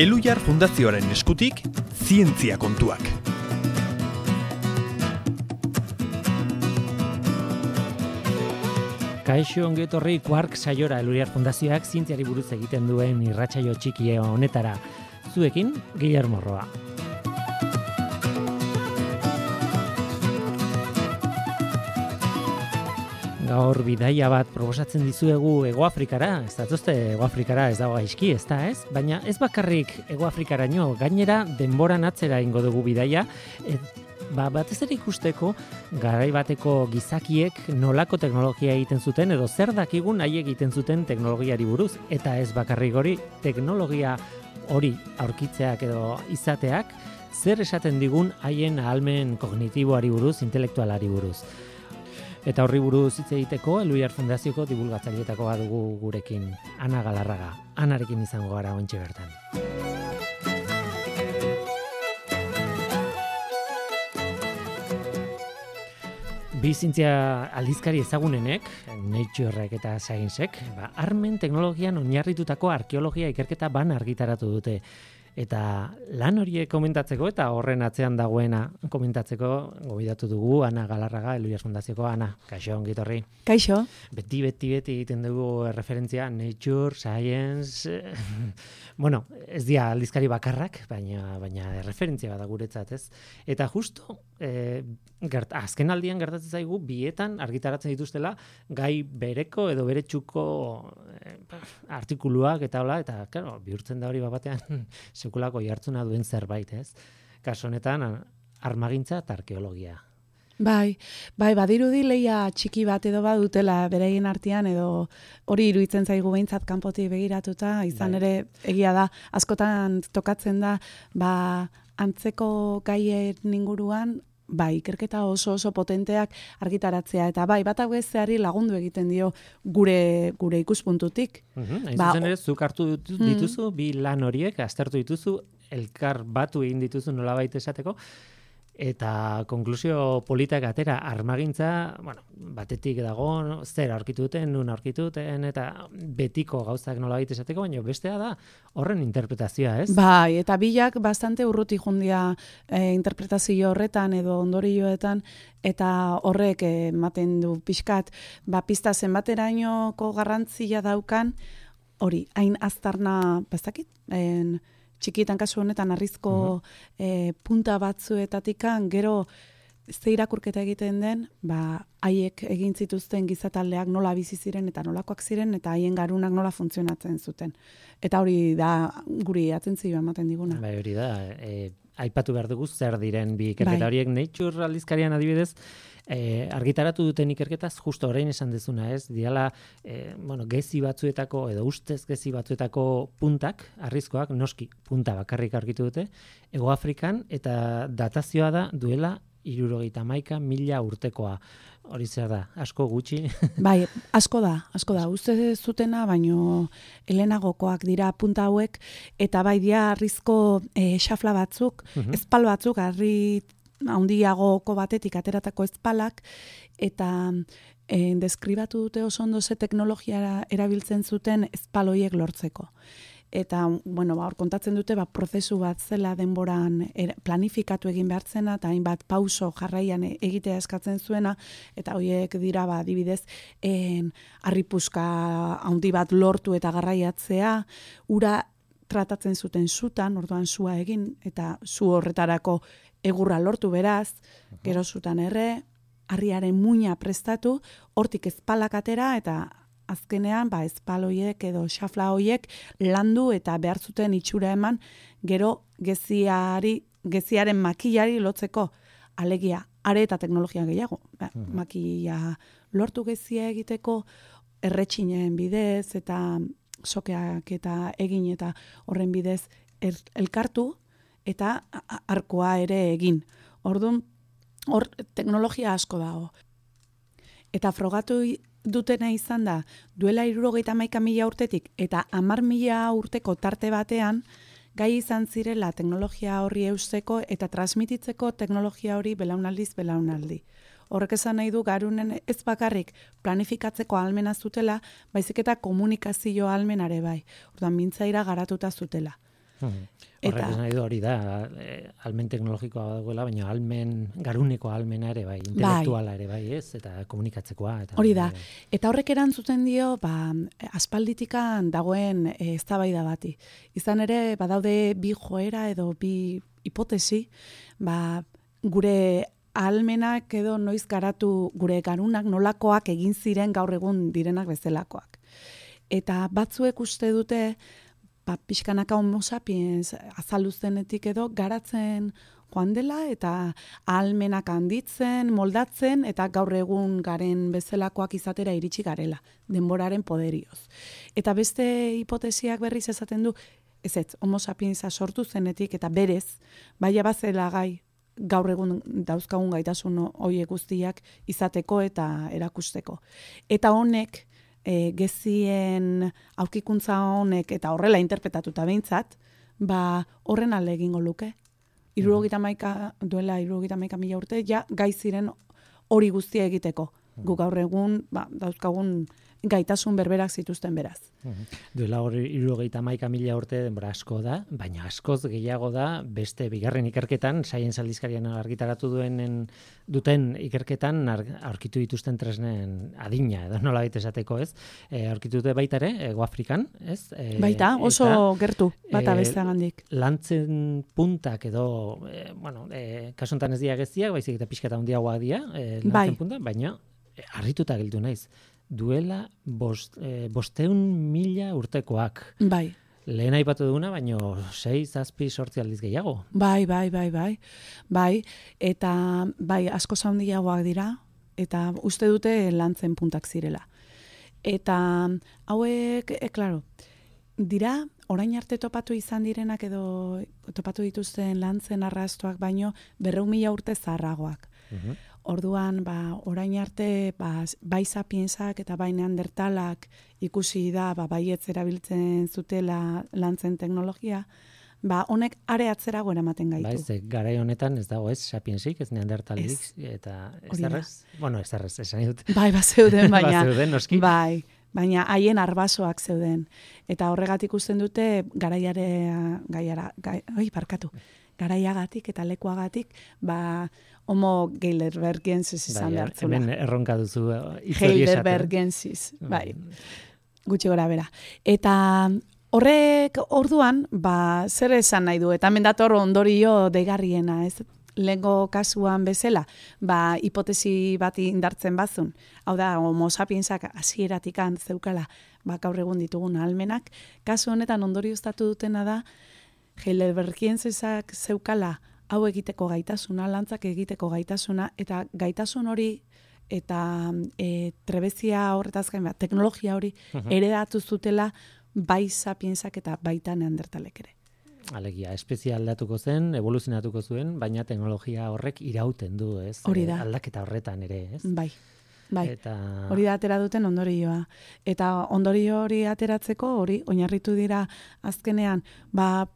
Elujar Fundazioaren eskutik, zientzia kontuak. Kaixo ongetorri Quark saiora Elujar Fundazioak zientziari buruz egiten duen irratsaio txiki honetara. Zuekin, Guillermo Roa. Gaur bidaia bat proposatzen dizuegu Ego Afrikara, ez datuzte Ego Afrikara ez dago gaizki, ez da ez? Baina ez bakarrik Ego Afrikara nio, gainera denboran atzera ingo dugu bidaia, et, ba, batez ere ikusteko garai bateko gizakiek nolako teknologia egiten zuten edo zer dakigun nahi egiten zuten teknologiari buruz eta ez bakarrik hori teknologia hori aurkitzeak edo izateak zer esaten digun haien ahalmen kognitiboari buruz, intelektualari buruz. Eta horri buruz hitz egiteko Eluiar Fundazioko divulgatzaileetako badugu gurekin Ana Galarraga. Anarekin izango gara ontxe bertan. Bizintzia aldizkari ezagunenek, Naturek eta Sciencek, ba, armen teknologian oinarritutako arkeologia ikerketa ban argitaratu dute. Eta lan horiek komentatzeko eta horren atzean dagoena komentatzeko gobidatu dugu Ana Galarraga, Eluias Fundazioko Ana. Kaixo, ongitorri. Kaixo. Beti, beti, beti egiten dugu referentzia Nature, Science... bueno, ez dia aldizkari bakarrak, baina baina referentzia bada guretzat, ez? Eta justo, e, gert, azken aldian gertatzen zaigu, bietan argitaratzen dituztela, gai bereko edo beretsuko e, artikuluak eta hola, eta, claro, bihurtzen da hori batean sekulako jartzuna duen zerbait, ez? Kaso honetan armagintza eta arkeologia. Bai, bai, badirudi leia txiki bat edo badutela beraien artean edo hori iruditzen zaigu behintzat kanpotik begiratuta, izan bai. ere egia da, askotan tokatzen da, ba, antzeko gaien inguruan bai, ikerketa oso oso potenteak argitaratzea eta bai, bat hau lagundu egiten dio gure gure ikuspuntutik. Mm ba, ere, zuk hartu mm. dituzu, bi lan horiek, aztertu dituzu, elkar batu egin dituzu nola baita esateko, eta konklusio politak atera armagintza, bueno, batetik dago, zer aurkitu duten, nun aurkitu duten, eta betiko gauzak nola baita esateko, baina bestea da horren interpretazioa, ez? Bai, eta bilak bastante urruti jundia e, interpretazio horretan edo ondorioetan, eta horrek ematen du pixkat, ba, pista zenbaterainoko garrantzia daukan, hori, hain aztarna, bastakit, en, txikitan kasu honetan arrizko uh punta batzuetatikan gero ze irakurketa egiten den, ba haiek egin zituzten gizataldeak nola bizi ziren eta nolakoak ziren eta haien garunak nola funtzionatzen zuten. Eta hori da guri atentzio ematen diguna. Bai, hori da. E, aipatu behar dugu zer diren bi ikerketa bai. horiek Nature aldizkarian adibidez e, argitaratu duten ikerketaz justo orain esan dezuna, ez? Diala e, bueno, gezi batzuetako edo ustez gezi batzuetako puntak, arrizkoak noski punta bakarrik argitu dute Ego Afrikan eta datazioa da duela irurogeita maika mila urtekoa. Hori zer da, asko gutxi? bai, asko da, asko da. Uste zutena, baino helenagokoak dira punta hauek, eta bai dia arrizko e, xafla batzuk, uh espal batzuk, arri handiagoko batetik ateratako espalak, eta e, deskribatu dute oso ondo ze teknologia erabiltzen zuten espaloiek lortzeko eta bueno, ba, hor kontatzen dute ba, prozesu bat zela denboran er, planifikatu egin behartzena eta hainbat pauso jarraian egitea eskatzen zuena. Eta hoiek dira ba adibidez en arripuska handi bat lortu eta garraiatzea ura tratatzen zuten sutan orduan sua egin eta zu horretarako egurra lortu beraz gero sutan erre harriaren muina prestatu hortik ezpalak atera eta azkenean ba ezpaloiek edo xafla hoiek landu eta behar zuten itxura eman gero geziari geziaren makillari lotzeko alegia are eta teknologia gehiago ba, mhm. makilla lortu gezia egiteko erretxinen bidez eta sokeak eta egin eta horren bidez er, elkartu eta arkoa ere egin. Orduan, hor teknologia asko dago. Eta frogatu dutena izan da, duela irurogeita maika mila urtetik eta amar mila urteko tarte batean, gai izan zirela teknologia horri eusteko eta transmititzeko teknologia hori belaunaldiz belaunaldi. Horrek esan nahi du garunen ez bakarrik planifikatzeko almena zutela, baizik eta komunikazio almenare bai. Orduan mintzaira garatuta zutela. Hmm. Horrek esan nahi du hori da, e, almen teknologikoa dagoela, baina almen, garuneko almena ere bai, bai. intelektuala ere bai, ez, eta komunikatzekoa. Eta, hori da, eta horrek erantzuten dio, ba, aspalditikan dagoen e, eztabaida bati. Izan ere, badaude bi joera edo bi hipotesi, ba, gure almenak edo noiz garatu gure garunak nolakoak egin ziren gaur egun direnak bezalakoak. Eta batzuek uste dute, ba, pixkanaka homo sapiens azaluztenetik edo garatzen joan dela eta almenak handitzen, moldatzen eta gaur egun garen bezalakoak izatera iritsi garela, denboraren poderioz. Eta beste hipotesiak berriz esaten du, ez ez, homo sapiensa sortu zenetik eta berez, bai abazela gai gaur egun dauzkagun gaitasun hoiek guztiak izateko eta erakusteko. Eta honek, e, gezien aurkikuntza honek eta horrela interpretatuta behintzat, ba horren alde egingo luke. Irurogita maika, duela irurogita maika mila urte, ja gai ziren hori guztia egiteko. Gu gaur egun, ba, dauzkagun gaitasun berberak zituzten beraz. Duela hori irurogeita maika mila urte denbora asko da, baina askoz gehiago da beste bigarren ikerketan, saien saldizkarian argitaratu duenen duten ikerketan aurkitu dituzten tresnen adina, edo nola baita esateko ez, e, aurkitu dute baita ere, Ego Afrikan, ez? E, baita, oso gertu, bata e, beste gandik. Lantzen puntak edo, e, bueno, e, kasuntan ez diageztiak, baizik eta pixkata handiagoak dia, e, lantzen bai. punta, baina harrituta gildu naiz duela bost, e, bosteun mila urtekoak. Bai. Lehen aipatu duguna, baino sei zazpi sortzi aldiz gehiago. Bai, bai, bai, bai. Bai, eta bai, asko zaundiagoak dira, eta uste dute lantzen puntak zirela. Eta hauek, e, klaro, dira, orain arte topatu izan direnak edo topatu dituzten lantzen arrastoak baino berreun mila urte zarragoak. Uh Orduan, ba, orain arte, ba, bai sapiensak eta bai neandertalak ikusi da, ba, bai erabiltzen zutela lantzen teknologia, ba, honek are atzera goera maten gaitu. Bai, ze, garai honetan ez dago ez sapiensik, ez neandertalik, eta ez errez, bueno, ez errez, esan dut. Bai, ba, zeuden, ba, baina. zeuden, noski. Bai, baina haien arbasoak zeuden. Eta horregatik usten dute, garaiare, gaiara, gai, oi, parkatu, garaiagatik eta lekuagatik, ba, homo Geilerbergensis izan bai, Hemen erronka duzu. Geilerbergensis, bai. Gutxi gora bera. Eta horrek orduan, ba, zer esan nahi du, eta mendator ondorio degarriena, ez? Lengo kasuan bezala, ba, hipotesi bat indartzen bazun. Hau da, homo sapiensak hasieratik zeukala, ba, gaur egun ditugun almenak. Kasu honetan ondorio dutena da, Heidelbergiensesak zeukala hau egiteko gaitasuna, lantzak egiteko gaitasuna, eta gaitasun hori eta e, trebezia horretaz gain, ba, teknologia hori eredatu zutela bai sapiensak eta baita neandertalek ere. Alegia, espezia aldatuko zen, evoluzionatuko zuen, baina teknologia horrek irauten du, ez? Hori da. Aldaketa horretan ere, ez? Bai. Bai, eta... hori da atera duten ondorioa. Eta ondorio hori ateratzeko, hori oinarritu dira azkenean, ba,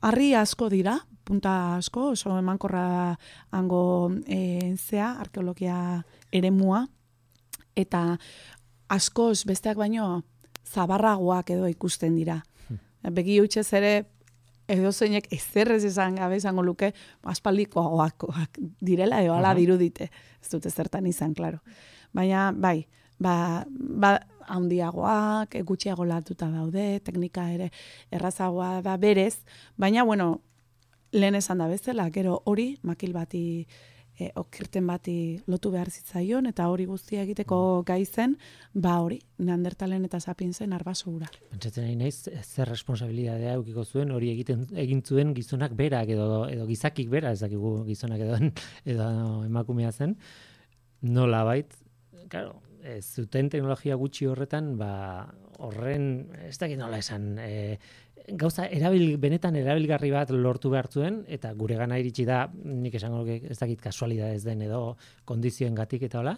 harri asko dira, punta asko, oso emankorra hango e, zea, arkeologia eremua, eta askoz besteak baino zabarragoak edo ikusten dira. Hmm. Begi utxez ere, edo zeinek ezerrez esan gabe izango luke, aspaldikoagoak direla, edo ala dirudite. Ez dute zertan izan, klaro. Baina, bai, ba, ba, handiagoak, gutxiago latuta daude, teknika ere errazagoa da berez, baina, bueno, lehen esan da bezala, gero hori makil bati e, okirten bati lotu behar zitzaion, eta hori guztia egiteko mm. gai zen, ba hori, neandertalen eta sapien zen arbaso gura. Pentsatzen nahi naiz, zer responsabilidadea eukiko zuen, hori egiten egin zuen gizonak berak edo, edo gizakik bera, ez dakigu gizonak edo, edo emakumea zen, nola bait, claro, ez zuten teknologia gutxi horretan, ba, horren, ez dakit nola esan, e, gauza erabil benetan erabilgarri bat lortu behartzuen eta gure gana iritsi da nik esango ez dakit kasualidad ez den edo kondizioengatik eta hola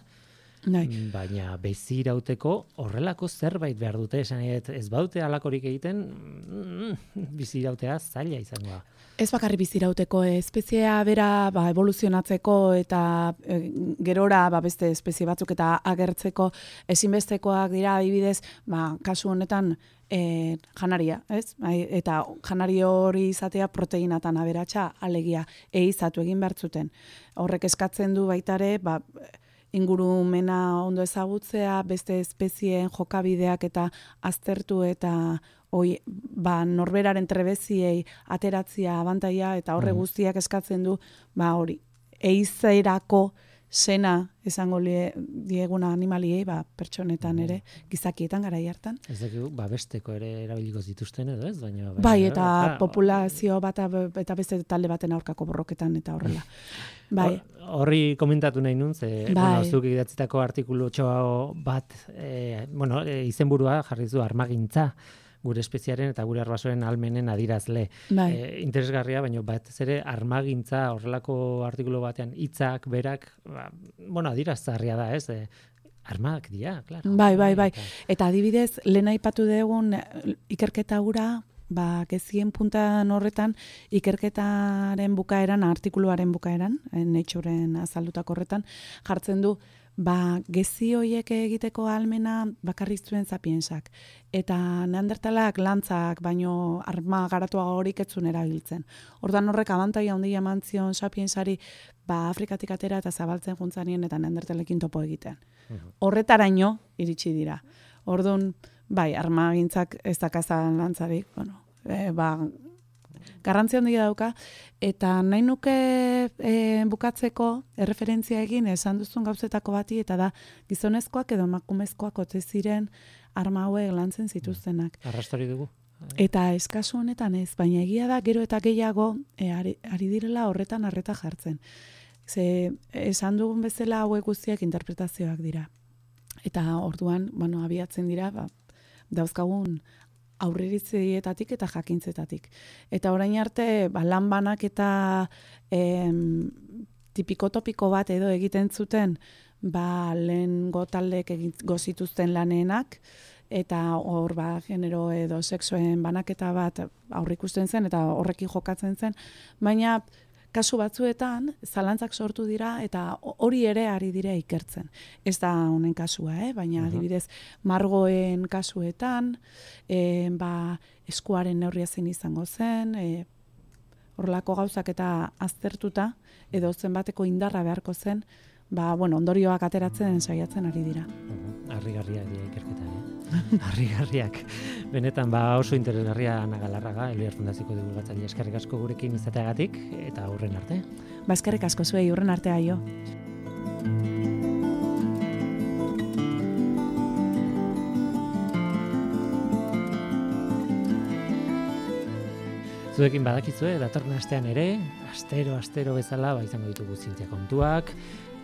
Bai. Baina bezirauteko horrelako zerbait behar dute, esan nahi ez baute alakorik egiten, mm, bizirautea zaila izango da. Ez bakarri bizirauteko, espeziea bera ba, evoluzionatzeko eta e, gerora ba, beste espezie batzuk eta agertzeko ezinbestekoak dira adibidez, ba, kasu honetan e, janaria, ez? Bai, eta janari hori izatea proteinatan aberatsa alegia eizatu egin bertzuten. Horrek eskatzen du baitare, ba, ingurumena ondo ezagutzea, beste espezieen jokabideak eta aztertu eta oi, ba, norberaren trebeziei ateratzia abantaia eta horre mm. guztiak eskatzen du ba hori eizerako sena esango lie, dieguna animaliei, ba, pertsonetan ere, gizakietan gara hartan. Ez dakigu, ba, besteko ere erabiliko zituzten edo ez, baina... bai, eta populazio bat eta beste talde baten aurkako borroketan eta horrela. Bai. Horri komentatu nahi nun, ze, bai. bueno, zuk idatzitako artikulu bat, e, bueno, e, izenburua jarri zu armagintza, gure espeziaren eta gure arbasoen almenen adirazle. Bai. E, interesgarria, baina bat ere armagintza horrelako artikulu batean hitzak berak, ba, bueno, adirazarria da, ez? E, armak dira, claro. Bai, bai, bai. Eta adibidez, lehen aipatu dugun ikerketa gura, ba, gezien puntan horretan, ikerketaren bukaeran, artikuluaren bukaeran, netxuren azaldutako horretan, jartzen du, ba, gezi hoiek egiteko almena bakarrik zuen zapiensak. Eta neandertalak lantzak, baino arma garatua horik etzun erabiltzen. Ordan horrek abantai handia eman zion sapiensari ba, Afrikatik atera eta zabaltzen juntzanien eta neandertalekin topo egiten. Horretaraino iritsi dira. Orduan, bai, arma gintzak ez dakazan lantzarik, bueno, e, ba, garrantzia handia dauka eta nahi nuke e, bukatzeko erreferentzia egin esan duzun gauzetako bati eta da gizonezkoak edo emakumezkoak ote ziren arma hauek lantzen zituztenak. Arrastori dugu. Eta eskasu honetan ez, baina egia da gero eta gehiago e, ari, ari direla horretan arreta jartzen. Ze esan dugun bezala hauek guztiak interpretazioak dira. Eta orduan, bueno, abiatzen dira, ba, dauzkagun aurriritzietatik eta jakintzetatik. Eta orain arte, ba, lan banak eta em, tipiko-topiko bat edo egiten zuten, ba, lehen gotaldek gozituzten laneenak, eta hor ba, genero edo sexoen banaketa bat aurrikusten zen, eta horrekin jokatzen zen, baina kasu batzuetan zalantzak sortu dira eta hori ere ari dira ikertzen. Ez da honen kasua, eh? baina adibidez margoen kasuetan, e, ba, eskuaren neurria zen izango zen, e, horrelako gauzak eta aztertuta, edo zenbateko indarra beharko zen, ba, bueno, ondorioak ateratzen saiatzen ari dira. Harrigarria dira ikerketa, eh? Harrigarriak. Benetan, ba, oso interesgarria nagalarraga, Eliar Fundaziko divulgatzaile eskerrik asko gurekin izateagatik, eta aurren arte. Ba, eskerrik asko zuei, urren artea jo. Zuekin badakizue, datorren astean ere, astero, astero bezala, ba, izango ditugu zientzia kontuak,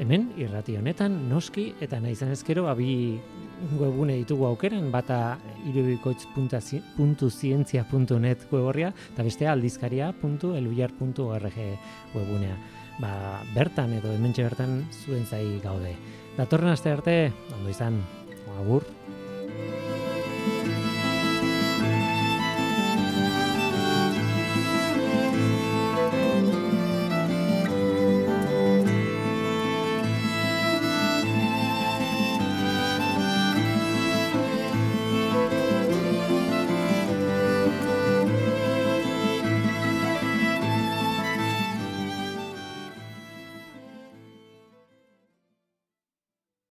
hemen, irrati honetan, noski, eta nahi ezkero, abi webune ditugu aukeran, bata irubikoitz.zientzia.net weborria, eta bestea aldizkaria.eluyar.org webunea. Ba, bertan edo hementxe bertan zuen zai gaude. Datorren aste arte, ondo izan, agur.